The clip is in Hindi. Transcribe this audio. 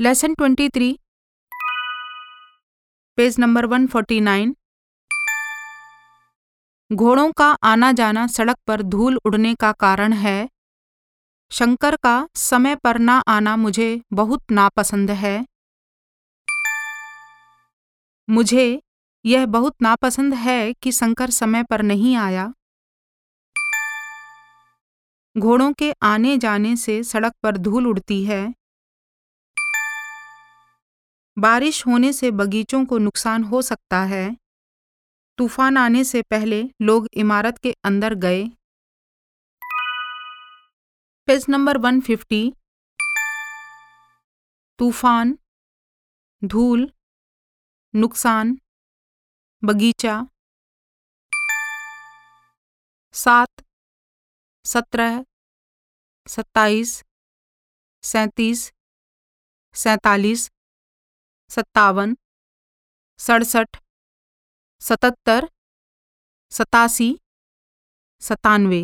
Lesson twenty three page number one forty nine घोड़ों का आना जाना सड़क पर धूल उड़ने का कारण है। शंकर का समय पर ना आना मुझे बहुत नापसंद है। मुझे यह बहुत नापसंद है कि शंकर समय पर नहीं आया। घोड़ों के आने जाने से सड़क पर धूल उड़ती है। बारिश होने से बगीचों को नुकसान हो सकता है। तूफ़ान आने से पहले लोग इमारत के अंदर गए। पेज नंबर 150 तूफ़ान, धूल, नुकसान, बगीचा। सात सत्रह सत्ताईस सैंतीस सैतालीस सत्तावन सड़सठ सतहत्तर सतासी सतानवे।